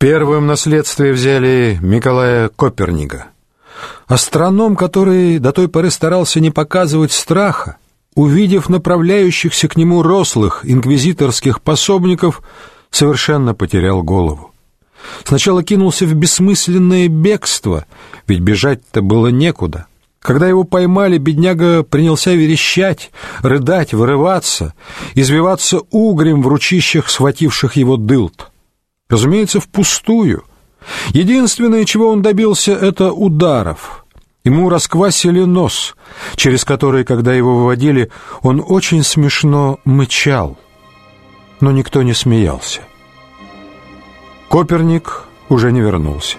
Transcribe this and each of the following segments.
Первым наследствие взяли Николая Коперника. Астроном, который до той поры старался не показывать страха, увидев направляющихся к нему рослых инквизиторских пособников, совершенно потерял голову. Сначала кинулся в бессмысленное бегство, ведь бежать-то было некуда. Когда его поймали, бедняга принялся верещать, рыдать, вырываться, извиваться угрем в ручищах схвативших его дылт. Разумеется, впустую. Единственное, чего он добился, это ударов. Ему расквасили нос, через который, когда его выводили, он очень смешно мычал. Но никто не смеялся. Коперник уже не вернулся.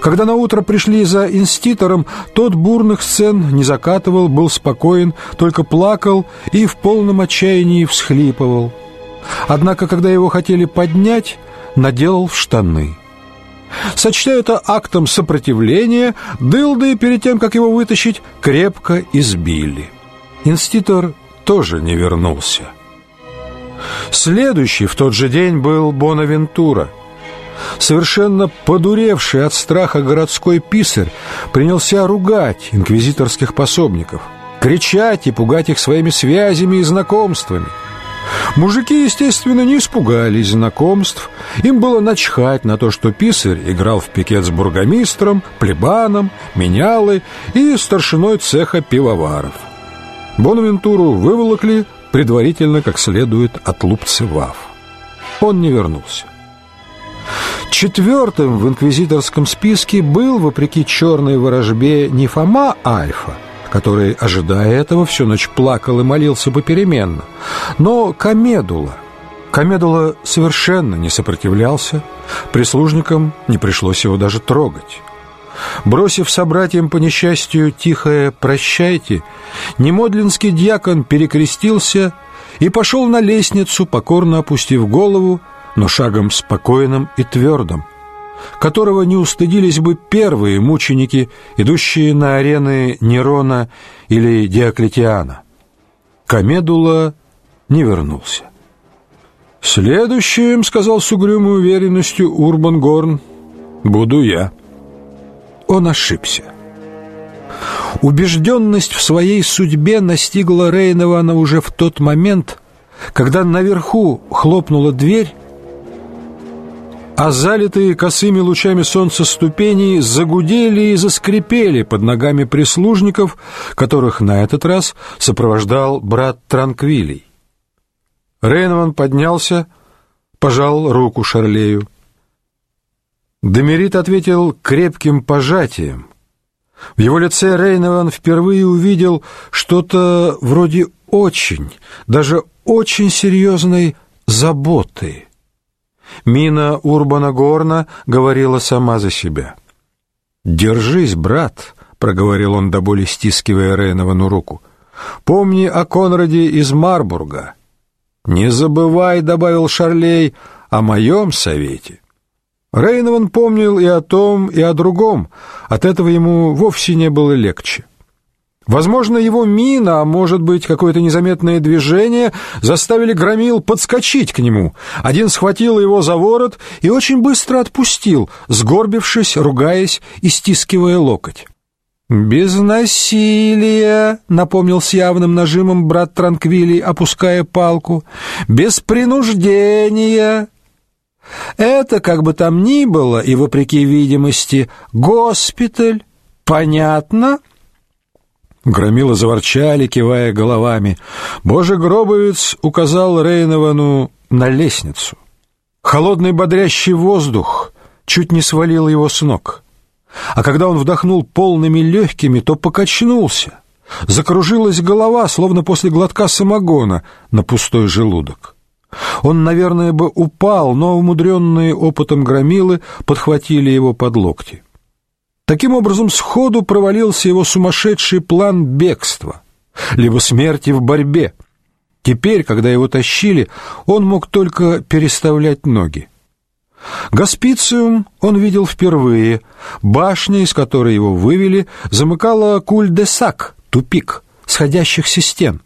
Когда на утро пришли за инститором, тот бурных сцен не закатывал, был спокоен, только плакал и в полном отчаянии всхлипывал. Однако, когда его хотели поднять, наделал в штаны. Сочтя это актом сопротивления, дылды, перед тем, как его вытащить, крепко избили. Инститор тоже не вернулся. Следующий в тот же день был Бонавентура – Совершенно подуревший от страха городской писарь принялся ругать инквизиторских пособников, кричать и пугать их своими связями и знакомствами. Мужики, естественно, не испугались знакомств. Им было начхать на то, что писарь играл в пикет с бургомистром, плебаном, менялой и старшиной цеха пивоваров. Бонавентуру выволокли предварительно как следует отлупцевав. Он не вернулся. Четвертым в инквизиторском списке был, вопреки черной ворожбе, не Фома Альфа, который, ожидая этого, всю ночь плакал и молился попеременно, но Камедула. Камедула совершенно не сопротивлялся, прислужникам не пришлось его даже трогать. Бросив собратьям по несчастью тихое «прощайте», немодлинский дьякон перекрестился и пошел на лестницу, покорно опустив голову но шагом спокойным и твердым, которого не устыдились бы первые мученики, идущие на арены Нерона или Диоклетиана. Камедула не вернулся. «Следующим, — сказал с угрюмой уверенностью Урбан Горн, — буду я». Он ошибся. Убежденность в своей судьбе настигла Рейнована уже в тот момент, когда наверху хлопнула дверь, а залитые косыми лучами солнца ступени загудели и заскрипели под ногами прислужников, которых на этот раз сопровождал брат Транквилий. Рейнован поднялся, пожал руку Шарлею. Демерит ответил крепким пожатием. В его лице Рейнован впервые увидел что-то вроде очень, даже очень серьезной заботы. Мина Урбана Горна говорила сама за себя. «Держись, брат», — проговорил он до боли, стискивая Рейновану руку. «Помни о Конраде из Марбурга». «Не забывай», — добавил Шарлей, — «о моем совете». Рейнован помнил и о том, и о другом. От этого ему вовсе не было легче. Возможно, его мина, а может быть, какое-то незаметное движение заставили Громил подскочить к нему. Один схватил его за ворот и очень быстро отпустил, сгорбившись, ругаясь и стискивая локоть. «Без насилия», — напомнил с явным нажимом брат Транквилий, опуская палку, — «без принуждения». Это, как бы там ни было, и вопреки видимости, госпиталь. Понятно?» Громило заворчали, кивая головами. Боже гробовец указал Рейновану на лестницу. Холодный бодрящий воздух чуть не свалил его с ног. А когда он вдохнул полными легкими, то покачнулся. Закружилась голова, словно после глотка самогона, на пустой желудок. Он, наверное, бы упал, но умудренные опытом громилы подхватили его под локти. Таким образом, сходу провалился его сумасшедший план бегства, либо смерти в борьбе. Теперь, когда его тащили, он мог только переставлять ноги. Госпициум он видел впервые. Башня, из которой его вывели, замыкала куль-де-сак, тупик, сходящихся стен.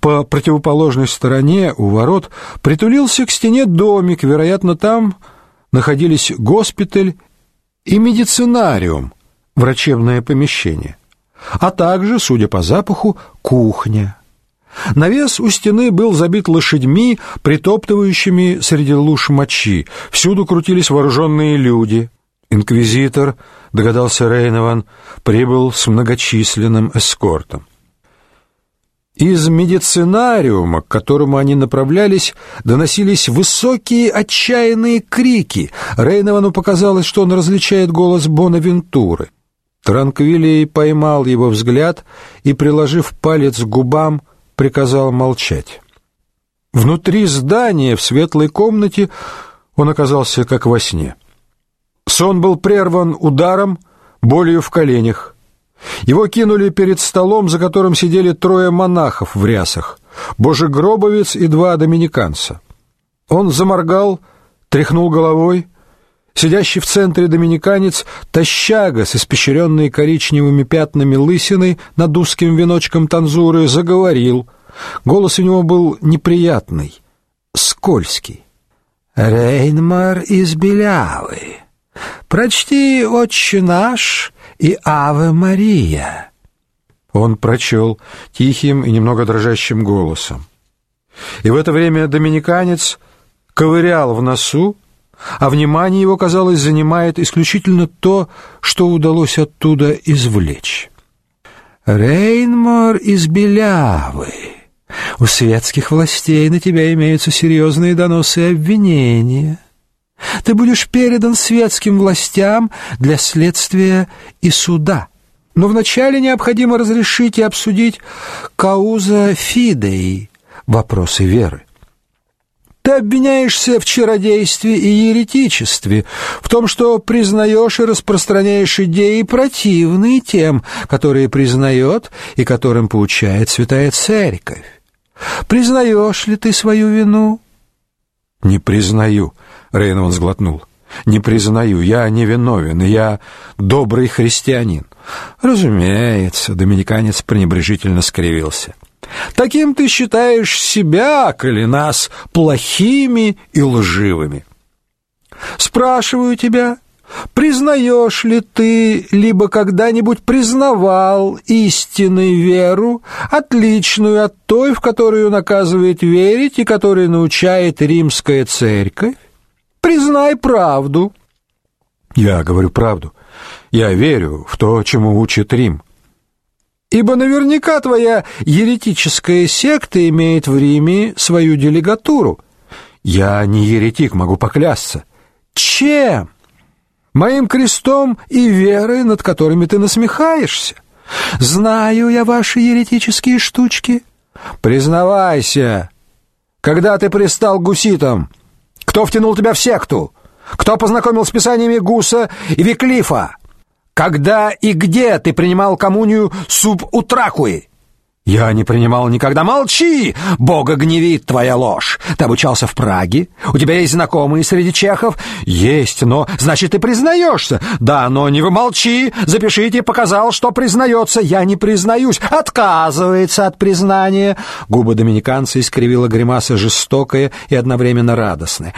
По противоположной стороне у ворот притулился к стене домик, вероятно, там находились госпиталь и медицинариум, врачебное помещение, а также, судя по запаху, кухня. Навес у стены был забит лошадьми, притоптывающими среди луж мочи. Всюду крутились вооруженные люди. Инквизитор, догадался Рейнован, прибыл с многочисленным эскортом. Из медицинариума, к которому они направлялись, доносились высокие отчаянные крики. Рейновану показалось, что он различает голос Бонавентуры. Транквилий поймал его взгляд и, приложив палец к губам, приказал молчать. Внутри здания, в светлой комнате, он оказался как во сне. Сон был прерван ударом, болью в коленях. Его кинули перед столом, за которым сидели трое монахов в рясах, божегробовец и два доминиканца. Он заморгал, тряхнул головой. Сидящий в центре доминиканец, тощага с испещренной коричневыми пятнами лысиной над узким веночком танзуры, заговорил. Голос у него был неприятный, скользкий. «Рейнмар из Белявы, прочти «Отче наш» и «Аве Мария». Он прочел тихим и немного дрожащим голосом. И в это время доминиканец ковырял в носу, а внимание его, казалось, занимает исключительно то, что удалось оттуда извлечь. «Рейнмор из Белявы. У светских властей на тебя имеются серьезные доносы и обвинения». Ты будешь передан светским властям для следствия и суда. Но вначале необходимо разрешить и обсудить кауза фидеи, вопросы веры. Ты обвиняешься в чародействе и еретичестве, в том, что признаешь и распространяешь идеи, противные тем, которые признает и которым поучает Святая Церковь. Признаешь ли ты свою вину? Не признаю, Рейнон сглотнул. Не признаю, я не виновен, я добрый христианин. Разумеется, доминиканец пренебрежительно скривился. Таким ты считаешь себя, коли нас плохими и лживыми. Спрашиваю тебя, признаешь ли ты либо когда-нибудь признавал истинную веру, отличную от той, в которую наказывает верить и которой научает римская церковь? Признай правду. Я говорю правду. Я верю в то, чему учит Рим. Ибо наверняка твоя еретическая секта имеет в Риме свою делегатуру. Я не еретик, могу поклясться. Чем? Моим крестом и верой, над которыми ты насмехаешься. Знаю я ваши еретические штучки. Признавайся, когда ты пристал к гуситам, кто втянул тебя в секту? Кто познакомил с писаниями Гуса и Виклифа? Когда и где ты принимал коммунию субутракуи? Я не принимал никогда. Молчи! Бога гневит твоя ложь. Ты обучался в Праге? У тебя есть знакомые среди чехов? Есть, но значит ты признаешься. Да, но не вы молчи. Запишите, показал, что признается. Я не признаюсь. Отказывается от признания. Губы доминиканца искривила гримаса жестокая и одновременно радостная.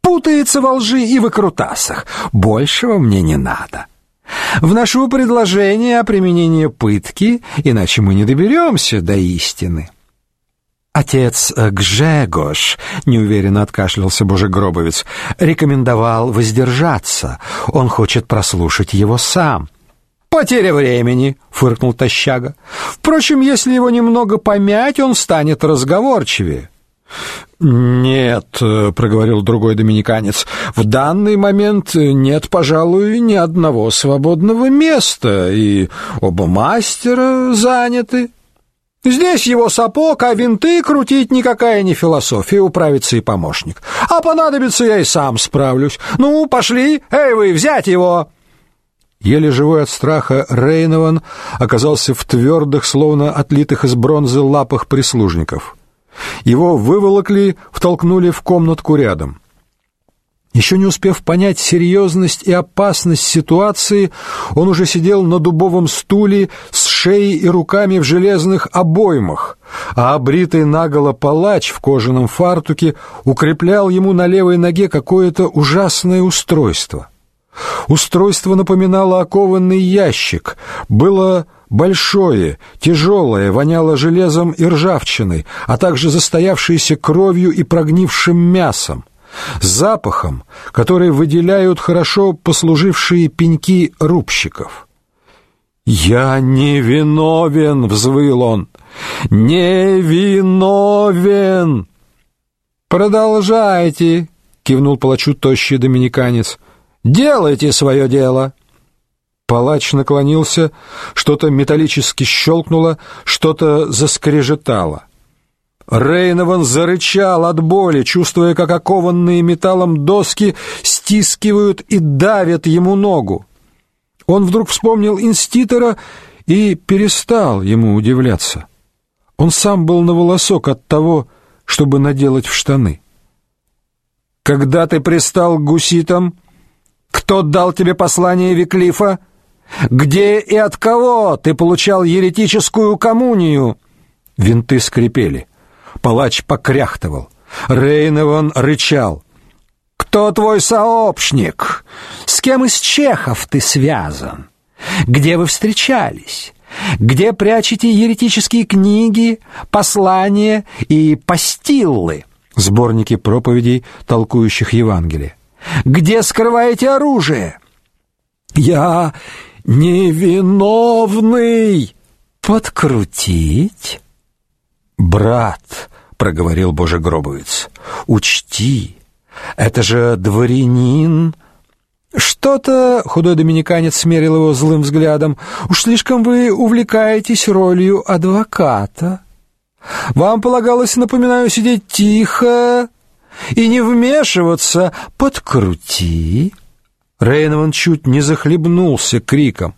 Путается во лжи и выкрутасах. Большего мне не надо. Вношу предложение о применении пытки, иначе мы не доберемся до истины. Отец Гжегош, неуверенно откашлялся Божегробовец, рекомендовал воздержаться. Он хочет прослушать его сам. Потеря времени, фыркнул Тощага. Впрочем, если его немного помять, он станет разговорчивее. «Нет», — проговорил другой доминиканец, — «в данный момент нет, пожалуй, ни одного свободного места, и оба мастера заняты. Здесь его сапог, а винты крутить никакая не философия, управится и помощник. А понадобится, я и сам справлюсь. Ну, пошли, эй вы, взять его!» Еле живой от страха Рейнован оказался в твердых, словно отлитых из бронзы лапах прислужников. Его выволокли, втолкнули в комнатку рядом. Еще не успев понять серьезность и опасность ситуации, он уже сидел на дубовом стуле с шеей и руками в железных обоймах, а обритый наголо палач в кожаном фартуке укреплял ему на левой ноге какое-то ужасное устройство. Устройство напоминало окованный ящик, было большое, тяжелое, воняло железом и ржавчиной, а также застоявшейся кровью и прогнившим мясом, запахом, который выделяют хорошо послужившие пеньки рубщиков. «Я не виновен!» — взвыл он. «Не виновен!» «Продолжайте!» — кивнул палачу тощий доминиканец. «Делайте свое дело!» Палач наклонился, что-то металлически щелкнуло, что-то заскрежетало. Рейнован зарычал от боли, чувствуя, как окованные металлом доски стискивают и давят ему ногу. Он вдруг вспомнил инститора и перестал ему удивляться. Он сам был на волосок от того, чтобы наделать в штаны. «Когда ты пристал к гуситам, кто дал тебе послание Виклифа? Где и от кого ты получал еретическую коммунию?» Винты скрипели. Палач покряхтывал. Рейнован рычал. «Кто твой сообщник? С кем из чехов ты связан? Где вы встречались? Где прячете еретические книги, послания и постиллы?» Сборники проповедей, толкующих Евангелие. «Где скрываете оружие?» «Я невиновный!» «Подкрутить?» «Брат», — проговорил Божегробовец, — «учти, это же дворянин». «Что-то...» — худой доминиканец смерил его злым взглядом. «Уж слишком вы увлекаетесь ролью адвоката. Вам полагалось, напоминаю, сидеть тихо и не вмешиваться. Подкрути». Рейнован чуть не захлебнулся криком.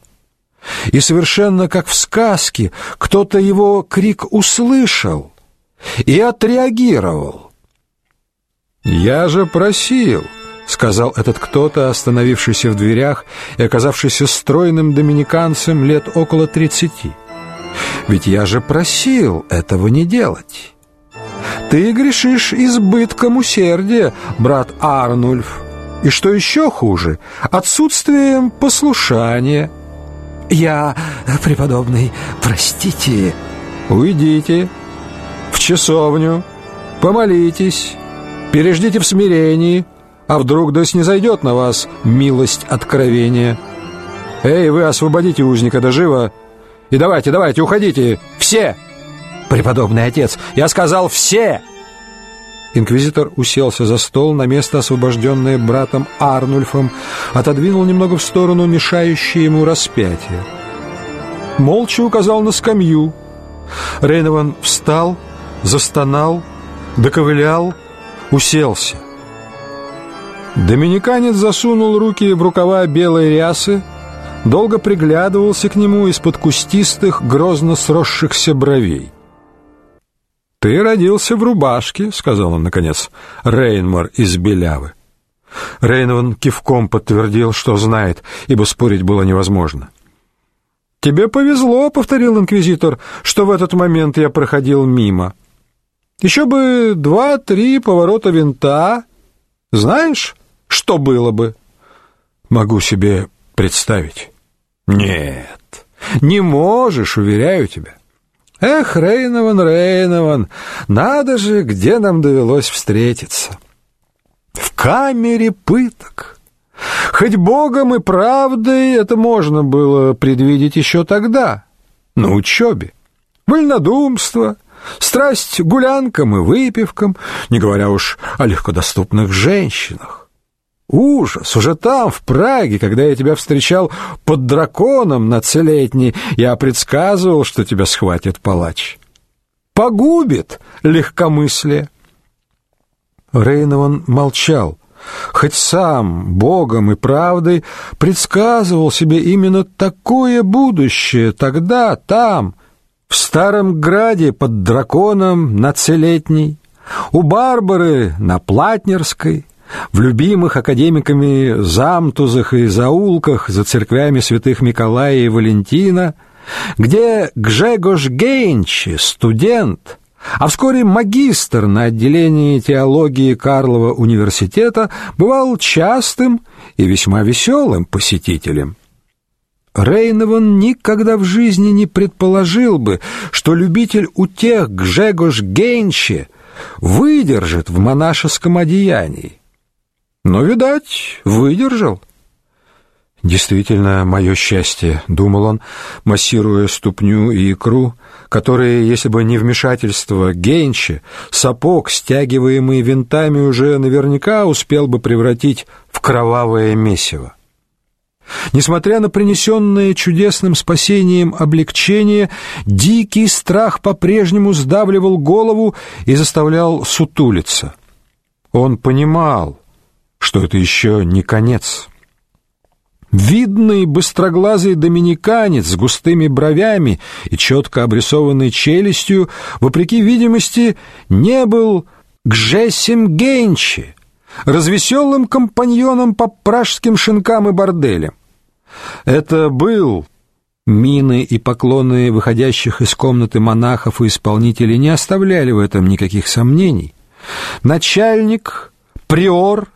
И совершенно как в сказке, кто-то его крик услышал и отреагировал. «Я же просил», — сказал этот кто-то, остановившийся в дверях и оказавшийся стройным доминиканцем лет около тридцати. «Ведь я же просил этого не делать. Ты грешишь избытком усердия, брат Арнульф, и что еще хуже, отсутствием послушания». Я, преподобный, простите. Уйдите в часовню, помолитесь, переждите в смирении, а вдруг да снизойдет на вас милость откровения. Эй, вы освободите узника да живо, и давайте, давайте, уходите, все! Преподобный отец, я сказал все! Инквизитор уселся за стол на место, освобожденное братом Арнульфом, отодвинул немного в сторону мешающее ему распятие. Молча указал на скамью. Рейнован встал, застонал, доковылял, уселся. Доминиканец засунул руки в рукава белой рясы, долго приглядывался к нему из-под кустистых, грозно сросшихся бровей. «Ты родился в рубашке», — сказал он, наконец, Рейнмор из Белявы. Рейнован кивком подтвердил, что знает, ибо спорить было невозможно. «Тебе повезло», — повторил инквизитор, — «что в этот момент я проходил мимо. Еще бы два-три поворота винта. Знаешь, что было бы?» «Могу себе представить». «Нет, не можешь, уверяю тебя. Эх, Рейнован, Рейнован, надо же, где нам довелось встретиться. В камере пыток. Хоть богом и правдой это можно было предвидеть еще тогда, на учебе. Вольнодумство, страсть гулянкам и выпивкам, не говоря уж о легкодоступных женщинах. Ужас! Уже там, в Праге, когда я тебя встречал под драконом на целетней, я предсказывал, что тебя схватит палач. Погубит легкомыслие. Рейнован молчал, хоть сам Богом и правдой предсказывал себе именно такое будущее тогда, там, в старом граде под драконом на целетней, у Барбары на Платнерской, в любимых академиками замтузах и заулках за церквями святых Миколая и Валентина, где Гжегош Гейнчи, студент, а вскоре магистр на отделении теологии Карлова университета, бывал частым и весьма веселым посетителем. Рейнован никогда в жизни не предположил бы, что любитель утех Гжегош Гейнчи выдержит в монашеском одеянии. Но, видать, выдержал. Действительно, мое счастье, думал он, массируя ступню и икру, которые, если бы не вмешательство Гейнчи, сапог, стягиваемый винтами, уже наверняка успел бы превратить в кровавое месиво. Несмотря на принесенное чудесным спасением облегчение, дикий страх по-прежнему сдавливал голову и заставлял сутулиться. Он понимал, что это еще не конец. Видный быстроглазый доминиканец с густыми бровями и четко обрисованной челюстью, вопреки видимости, не был Гжесим Генчи, развеселым компаньоном по пражским шинкам и борделям. Это был Мины и поклоны выходящих из комнаты монахов и исполнителей не оставляли в этом никаких сомнений. Начальник, приор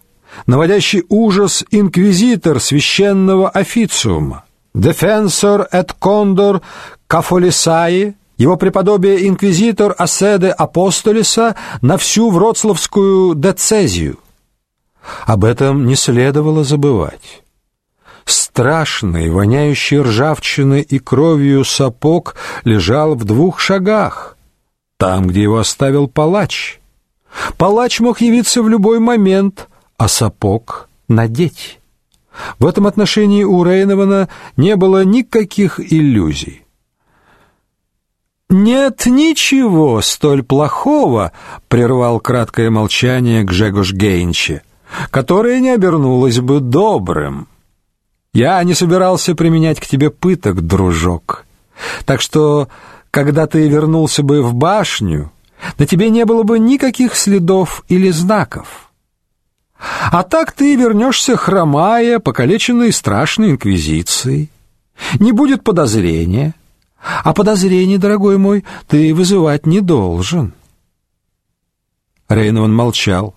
наводящий ужас инквизитор священного официума, дефенсор et кондор Кафолисаи, его преподобие инквизитор Аседе Апостолиса на всю Вроцлавскую децезию. Об этом не следовало забывать. Страшный, воняющий ржавчиной и кровью сапог лежал в двух шагах, там, где его оставил палач. Палач мог явиться в любой момент — а сапог надеть. В этом отношении у Рейнована не было никаких иллюзий. «Нет ничего столь плохого», — прервал краткое молчание Гжегош Гейнчи, «которое не обернулось бы добрым. Я не собирался применять к тебе пыток, дружок. Так что, когда ты вернулся бы в башню, на тебе не было бы никаких следов или знаков». А так ты вернешься хромая, покалеченной страшной инквизицией. Не будет подозрения. А подозрений, дорогой мой, ты вызывать не должен. Рейнован молчал.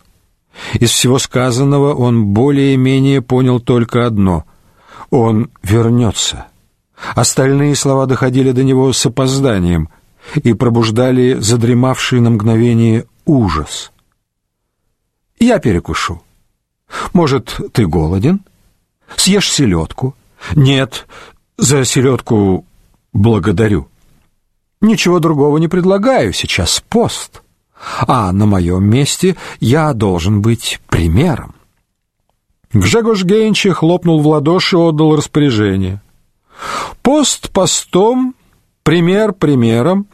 Из всего сказанного он более-менее понял только одно — он вернется. Остальные слова доходили до него с опозданием и пробуждали задремавший на мгновение ужас. «Я перекушу», может, ты голоден? Съешь селедку? Нет, за селедку благодарю. Ничего другого не предлагаю, сейчас пост. А на моем месте я должен быть примером. Гжегош Генчи хлопнул в ладоши и отдал распоряжение. Пост постом, пример примером,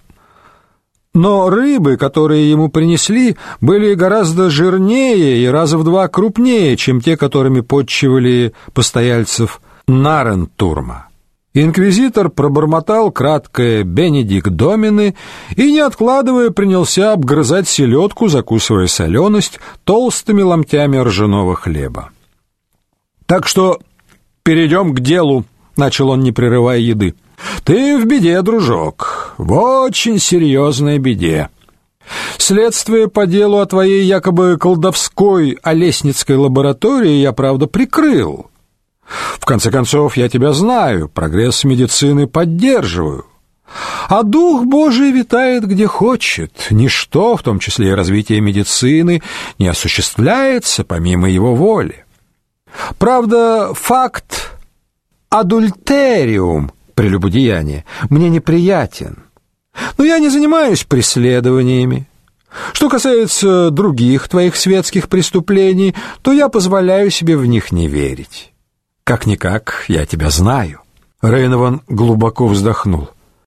но рыбы, которые ему принесли, были гораздо жирнее и раза в два крупнее, чем те, которыми подчивали постояльцев Нарентурма. Инквизитор пробормотал краткое «Бенедикт Домины» и, не откладывая, принялся обгрызать селедку, закусывая соленость толстыми ломтями ржаного хлеба. «Так что перейдем к делу», — начал он, не прерывая еды. Ты в беде, дружок, в очень серьезной беде. Следствие по делу о твоей якобы колдовской Олесницкой лаборатории я, правда, прикрыл. В конце концов, я тебя знаю, прогресс медицины поддерживаю. А дух Божий витает где хочет. Ничто, в том числе и развитие медицины, не осуществляется помимо его воли. Правда, факт адультериум прелюбодеяния мне неприятен. Но я не занимаюсь преследованиями. Что касается других твоих светских преступлений, то я позволяю себе в них не верить. Как-никак, я тебя знаю. Рейнован глубоко вздохнул.